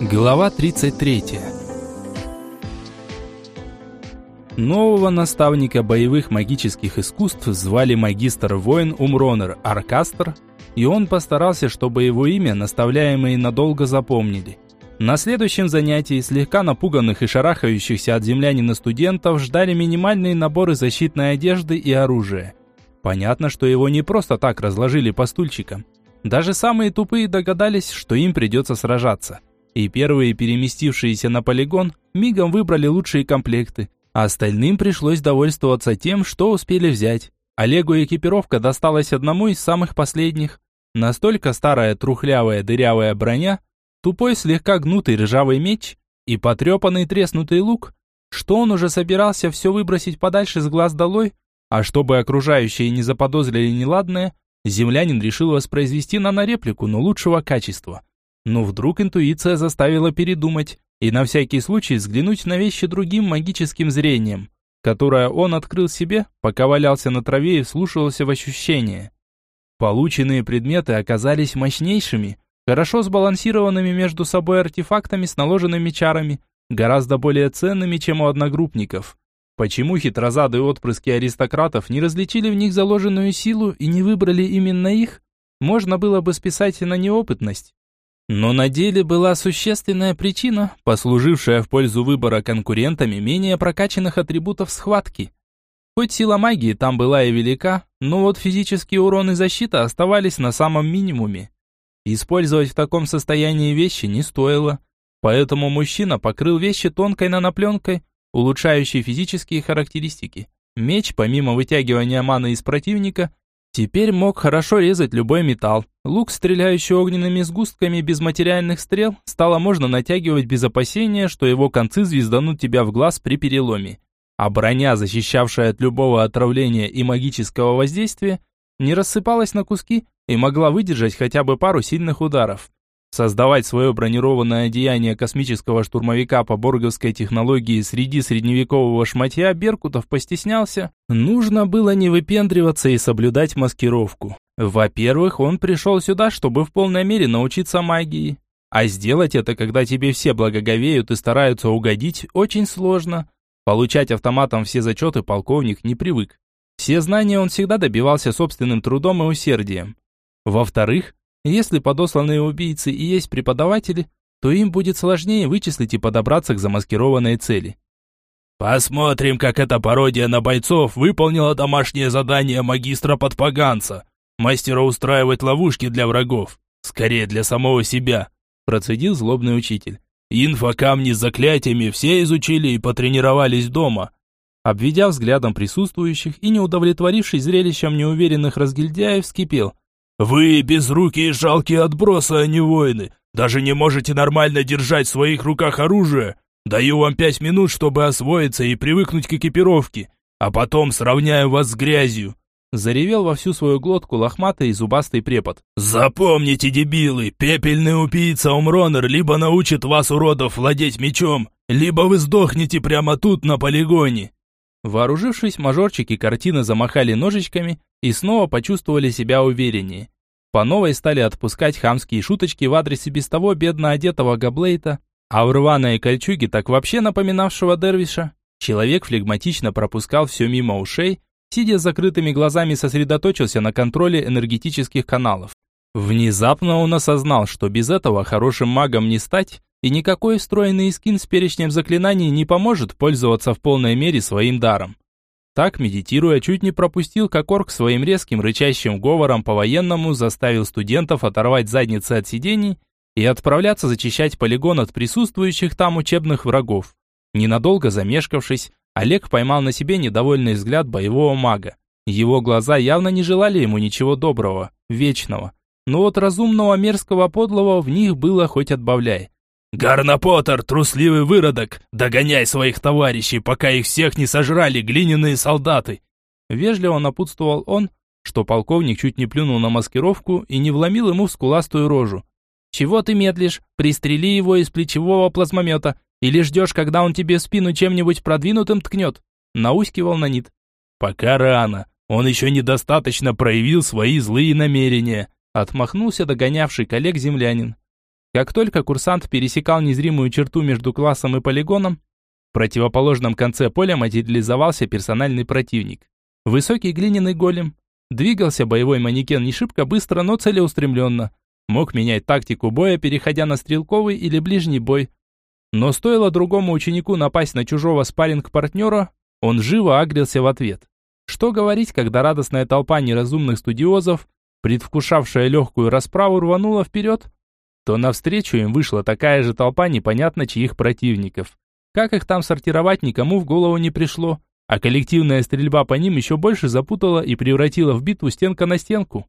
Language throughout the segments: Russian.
Глава 33 Нового наставника боевых магических искусств звали магистр-воин Умронер Аркастер, и он постарался, чтобы его имя наставляемые надолго запомнили. На следующем занятии слегка напуганных и шарахающихся от землянина студентов ждали минимальные наборы защитной одежды и оружия. Понятно, что его не просто так разложили по стульчикам. Даже самые тупые догадались, что им придется сражаться. И первые, переместившиеся на полигон, мигом выбрали лучшие комплекты, а остальным пришлось довольствоваться тем, что успели взять. Олегу экипировка досталась одному из самых последних. Настолько старая трухлявая дырявая броня, тупой слегка гнутый ржавый меч и потрепанный треснутый лук, что он уже собирался все выбросить подальше с глаз долой, а чтобы окружающие не заподозрили неладное, землянин решил воспроизвести нанореплику, но лучшего качества. Но вдруг интуиция заставила передумать и на всякий случай взглянуть на вещи другим магическим зрением, которое он открыл себе, пока валялся на траве и вслушивался в ощущения. Полученные предметы оказались мощнейшими, хорошо сбалансированными между собой артефактами с наложенными чарами, гораздо более ценными, чем у одногруппников. Почему хитрозадые отпрыски аристократов не различили в них заложенную силу и не выбрали именно их, можно было бы списать на неопытность. Но на деле была существенная причина, послужившая в пользу выбора конкурентами менее прокачанных атрибутов схватки. Хоть сила магии там была и велика, но вот физический урон и защита оставались на самом минимуме. Использовать в таком состоянии вещи не стоило, поэтому мужчина покрыл вещи тонкой нанопленкой, улучшающий физические характеристики. Меч, помимо вытягивания маны из противника, теперь мог хорошо резать любой металл. Лук, стреляющий огненными сгустками без материальных стрел, стало можно натягивать без опасения, что его концы звезданут тебя в глаз при переломе. А броня, защищавшая от любого отравления и магического воздействия, не рассыпалась на куски и могла выдержать хотя бы пару сильных ударов. Создавать свое бронированное одеяние космического штурмовика по борговской технологии среди средневекового шматья Беркутов постеснялся. Нужно было не выпендриваться и соблюдать маскировку. Во-первых, он пришел сюда, чтобы в полной мере научиться магии. А сделать это, когда тебе все благоговеют и стараются угодить, очень сложно. Получать автоматом все зачеты полковник не привык. Все знания он всегда добивался собственным трудом и усердием. Во-вторых, если подосланные убийцы и есть преподаватели, то им будет сложнее вычислить и подобраться к замаскированной цели. Посмотрим, как эта пародия на бойцов выполнила домашнее задание магистра подпоганца. Мастера устраивать ловушки для врагов. Скорее для самого себя, процедил злобный учитель. Инфокамни с заклятиями все изучили и потренировались дома. Обведя взглядом присутствующих и не удовлетворившись зрелищем неуверенных разгильдяев, вскипел. Вы безрукие жалкие отбросы, а не воины. Даже не можете нормально держать в своих руках оружие. Даю вам пять минут, чтобы освоиться и привыкнуть к экипировке, а потом сравняю вас с грязью. Заревел во всю свою глотку лохматый и зубастый препод. «Запомните, дебилы, пепельный убийца Умронер либо научит вас, уродов, владеть мечом, либо вы сдохнете прямо тут, на полигоне!» Вооружившись, мажорчики картины замахали ножичками и снова почувствовали себя увереннее. По новой стали отпускать хамские шуточки в адрес без того бедно одетого Габлейта, а в рваной кольчуге, так вообще напоминавшего Дервиша, человек флегматично пропускал все мимо ушей, сидя с закрытыми глазами сосредоточился на контроле энергетических каналов. Внезапно он осознал, что без этого хорошим магом не стать, и никакой встроенный скин с перечнем заклинаний не поможет пользоваться в полной мере своим даром. Так, медитируя, чуть не пропустил, как орк своим резким рычащим говором по-военному заставил студентов оторвать задницы от сидений и отправляться зачищать полигон от присутствующих там учебных врагов. Ненадолго замешкавшись, Олег поймал на себе недовольный взгляд боевого мага. Его глаза явно не желали ему ничего доброго, вечного. Но вот разумного мерзкого подлого в них было хоть отбавляй. «Гарнопотер, трусливый выродок, догоняй своих товарищей, пока их всех не сожрали глиняные солдаты!» Вежливо напутствовал он, что полковник чуть не плюнул на маскировку и не вломил ему в скуластую рожу. «Чего ты медлишь? Пристрели его из плечевого плазмомета. Или ждешь, когда он тебе в спину чем-нибудь продвинутым ткнет?» Наускивал Нанит. «Пока рано. Он еще недостаточно проявил свои злые намерения», отмахнулся догонявший коллег землянин. Как только курсант пересекал незримую черту между классом и полигоном, в противоположном конце поля материализовался персональный противник. Высокий глиняный голем. Двигался боевой манекен не шибко быстро, но целеустремленно. Мог менять тактику боя, переходя на стрелковый или ближний бой. Но стоило другому ученику напасть на чужого спарринг-партнера, он живо агрился в ответ. Что говорить, когда радостная толпа неразумных студиозов, предвкушавшая легкую расправу, рванула вперед, то навстречу им вышла такая же толпа непонятно чьих противников. Как их там сортировать, никому в голову не пришло, а коллективная стрельба по ним еще больше запутала и превратила в битву стенка на стенку.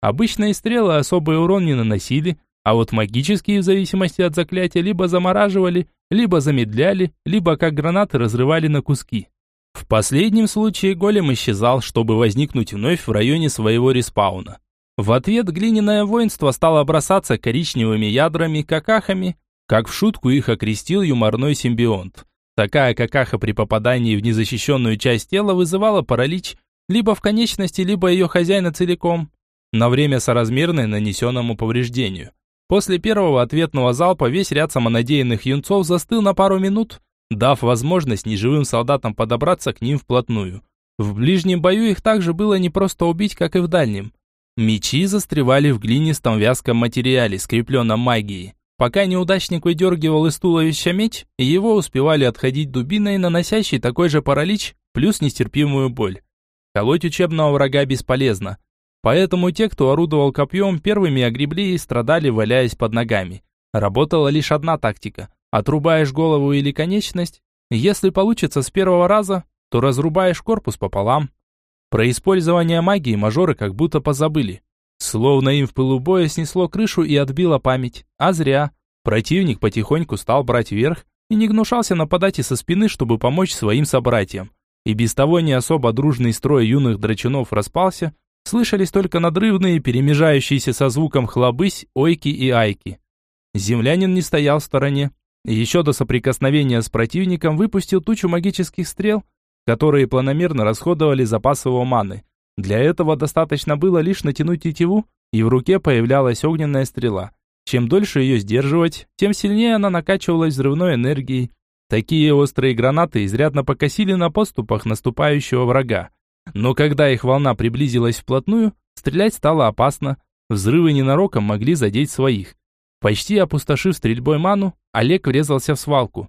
Обычные стрелы особый урон не наносили, а вот магические в зависимости от заклятия либо замораживали, либо замедляли, либо как гранаты разрывали на куски. В последнем случае голем исчезал, чтобы возникнуть вновь в районе своего респауна. В ответ глиняное воинство стало бросаться коричневыми ядрами, какахами, как в шутку их окрестил юморной симбионт. Такая какаха при попадании в незащищенную часть тела вызывала паралич либо в конечности, либо ее хозяина целиком, на время соразмерное нанесенному повреждению. После первого ответного залпа весь ряд самонадеянных юнцов застыл на пару минут, дав возможность неживым солдатам подобраться к ним вплотную. В ближнем бою их также было не просто убить, как и в дальнем. Мечи застревали в глинистом вязком материале, скрепленном магией. Пока неудачник выдергивал из туловища меч, его успевали отходить дубиной, наносящей такой же паралич, плюс нестерпимую боль. Колоть учебного врага бесполезно. Поэтому те, кто орудовал копьем, первыми огребли и страдали, валяясь под ногами. Работала лишь одна тактика. Отрубаешь голову или конечность. Если получится с первого раза, то разрубаешь корпус пополам. Про использование магии мажоры как будто позабыли. Словно им в пылу боя снесло крышу и отбило память. А зря. Противник потихоньку стал брать верх и не гнушался нападать и со спины, чтобы помочь своим собратьям. И без того не особо дружный строй юных драчунов распался, слышались только надрывные, перемежающиеся со звуком хлобысь, ойки и айки. Землянин не стоял в стороне. Еще до соприкосновения с противником выпустил тучу магических стрел, которые планомерно расходовали запасы его маны. Для этого достаточно было лишь натянуть тетиву, и в руке появлялась огненная стрела. Чем дольше ее сдерживать, тем сильнее она накачивалась взрывной энергией. Такие острые гранаты изрядно покосили на поступах наступающего врага. Но когда их волна приблизилась вплотную, стрелять стало опасно. Взрывы ненароком могли задеть своих. Почти опустошив стрельбой ману, Олег врезался в свалку.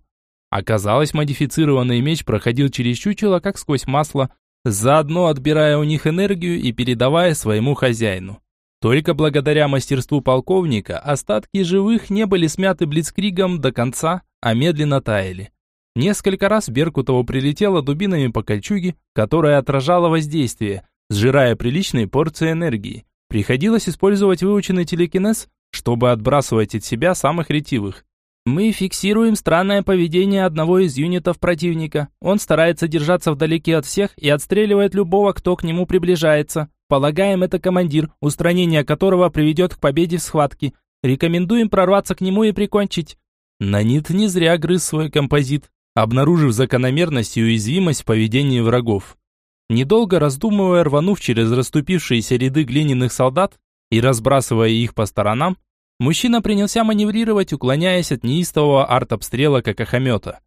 Оказалось, модифицированный меч проходил через чучело, как сквозь масло, заодно отбирая у них энергию и передавая своему хозяину. Только благодаря мастерству полковника остатки живых не были смяты блицкригом до конца, а медленно таяли. Несколько раз Беркутову прилетело дубинами по кольчуге, которая отражала воздействие, сжирая приличные порции энергии. Приходилось использовать выученный телекинез, чтобы отбрасывать от себя самых ретивых. Мы фиксируем странное поведение одного из юнитов противника. Он старается держаться вдалеке от всех и отстреливает любого, кто к нему приближается. Полагаем, это командир, устранение которого приведет к победе в схватке. Рекомендуем прорваться к нему и прикончить. Нанит не зря грыз свой композит, обнаружив закономерность и уязвимость в поведении врагов. Недолго раздумывая, рванув через расступившиеся ряды глиняных солдат и разбрасывая их по сторонам, Мужчина принялся маневрировать, уклоняясь от неистового артобстрела как охомета.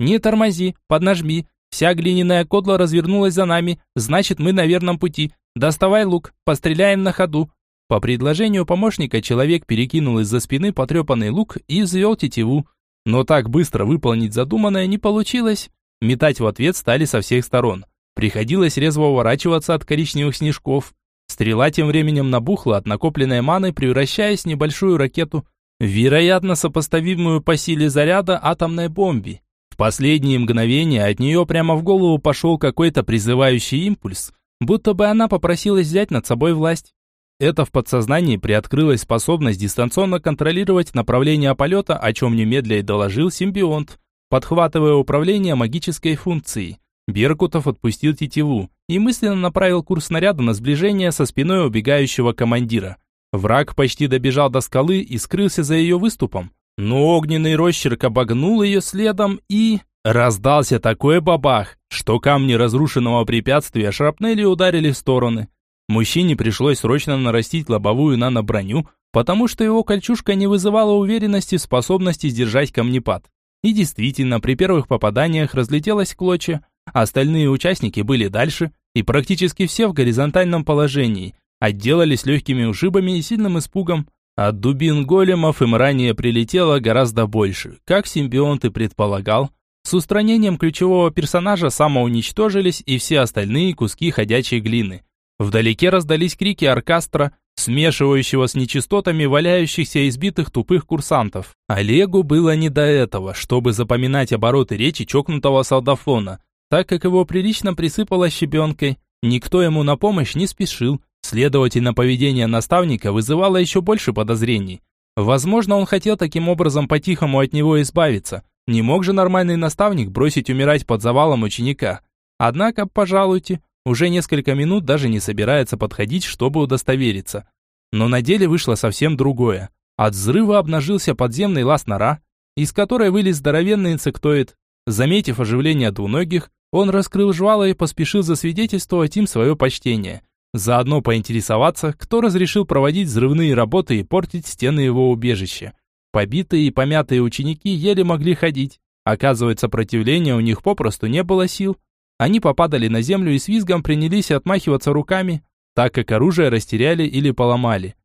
«Не тормози, поднажми. Вся глиняная кодла развернулась за нами, значит, мы на верном пути. Доставай лук, постреляем на ходу». По предложению помощника человек перекинул из-за спины потрепанный лук и взвел тетиву. Но так быстро выполнить задуманное не получилось. Метать в ответ стали со всех сторон. Приходилось резво уворачиваться от коричневых снежков. Стрела тем временем набухла от накопленной маны, превращаясь в небольшую ракету, вероятно сопоставимую по силе заряда атомной бомбе. В последние мгновения от нее прямо в голову пошел какой-то призывающий импульс, будто бы она попросилась взять над собой власть. Это в подсознании приоткрылась способность дистанционно контролировать направление полета, о чем немедля и доложил симбионт, подхватывая управление магической функцией. Беркутов отпустил тетиву и мысленно направил курс снаряда на сближение со спиной убегающего командира. Враг почти добежал до скалы и скрылся за ее выступом. Но огненный росчерк обогнул ее следом и... Раздался такой бабах, что камни разрушенного препятствия шрапнели ударили в стороны. Мужчине пришлось срочно нарастить лобовую нано-броню, потому что его кольчужка не вызывала уверенности в способности сдержать камнепад. И действительно, при первых попаданиях разлетелась клочья, остальные участники были дальше, и практически все в горизонтальном положении, отделались легкими ушибами и сильным испугом. От дубин големов им ранее прилетело гораздо больше, как симбионт и предполагал. С устранением ключевого персонажа самоуничтожились и все остальные куски ходячей глины. Вдалеке раздались крики оркестра, смешивающего с нечистотами валяющихся избитых тупых курсантов. Олегу было не до этого, чтобы запоминать обороты речи чокнутого солдафона, так как его прилично присыпало щебенкой. Никто ему на помощь не спешил, следовательно, поведение наставника вызывало еще больше подозрений. Возможно, он хотел таким образом по-тихому от него избавиться. Не мог же нормальный наставник бросить умирать под завалом ученика. Однако, пожалуйте, уже несколько минут даже не собирается подходить, чтобы удостовериться. Но на деле вышло совсем другое. От взрыва обнажился подземный лаз нора, из которой вылез здоровенный инсектоид. Заметив оживление двуногих, он раскрыл жвало и поспешил засвидетельствовать им свое почтение. Заодно поинтересоваться, кто разрешил проводить взрывные работы и портить стены его убежища. Побитые и помятые ученики еле могли ходить. Оказывается, сопротивления у них попросту не было сил. Они попадали на землю и с визгом принялись отмахиваться руками, так как оружие растеряли или поломали.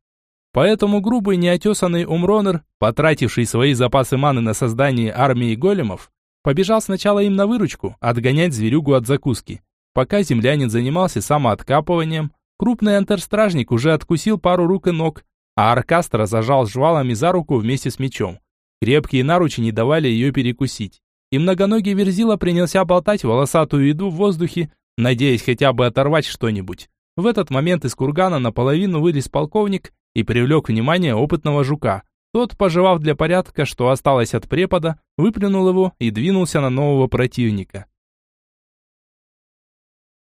Поэтому грубый неотесанный Умронер, потративший свои запасы маны на создание армии големов, побежал сначала им на выручку, отгонять зверюгу от закуски. Пока землянин занимался самооткапыванием, крупный антерстражник уже откусил пару рук и ног, а Аркастра зажал жвалами за руку вместе с мечом. Крепкие наручи не давали ее перекусить и многоногий Верзила принялся болтать волосатую еду в воздухе, надеясь хотя бы оторвать что-нибудь. В этот момент из кургана наполовину вылез полковник и привлек внимание опытного жука. Тот, пожевав для порядка, что осталось от препода, выплюнул его и двинулся на нового противника.